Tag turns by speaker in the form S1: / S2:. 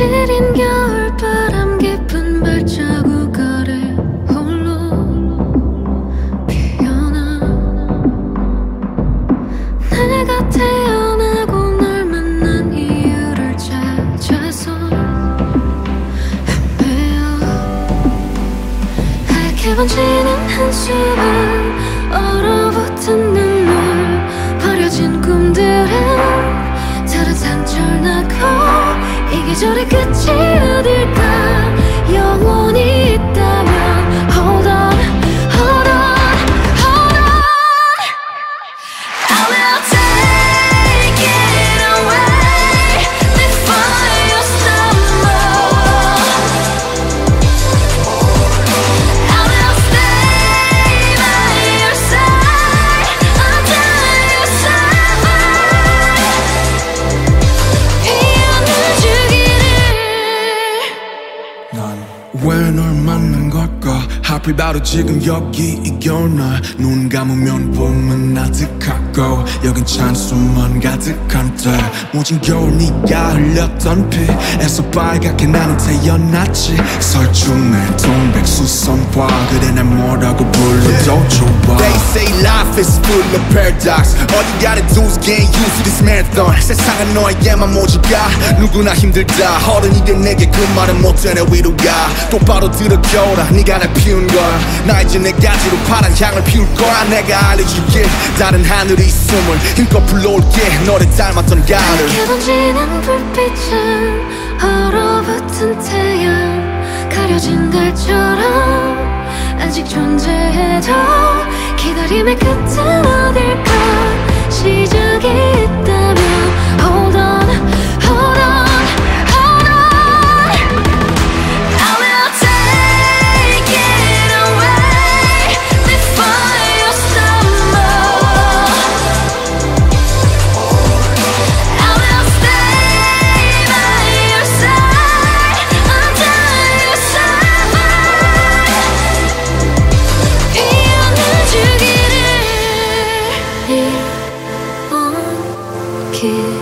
S1: 시린 겨울바람 깊은 발자국 아래 홀로 피어나. 내가 태어나고 널 만난 이유를 찾아서 헤매어. 하얗게 번지는 한숨은 끝이 어딜까? 영원히
S2: 널 만난 걸까 하필 바로 지금 여기 이 겨울 날눈 감으면 봄은 아득하고 여긴 찬수만 가득한 때. 모진 겨울 네가 흘렸던 피에서 빨갛게 나는 태어났지. 설중에 동백수선화. 그래 날 뭐라고 불러도 좋아.
S3: They say life is full of paradox. All you gotta do is get used to this marathon. 세상은 너에게만 모질까? 누구나 힘들다. 어른이 된 내게 그 말은 못되네 위로가. 똑바로 들어겨라. 네가 날 피운 거야. 나 이제 내 가지로 파란 향을 피울 거야. 내가 알려줄게. 다른 하늘이 있음을 힘껏 불러올게. 너를 닮았던 가을
S1: 이렇게 번지는 불빛은 얼어붙은 태양 가려진 달처럼 아직 존재해도 기다림의 끝은 느끼지